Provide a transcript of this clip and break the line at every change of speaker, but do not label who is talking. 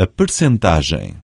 a percentagem.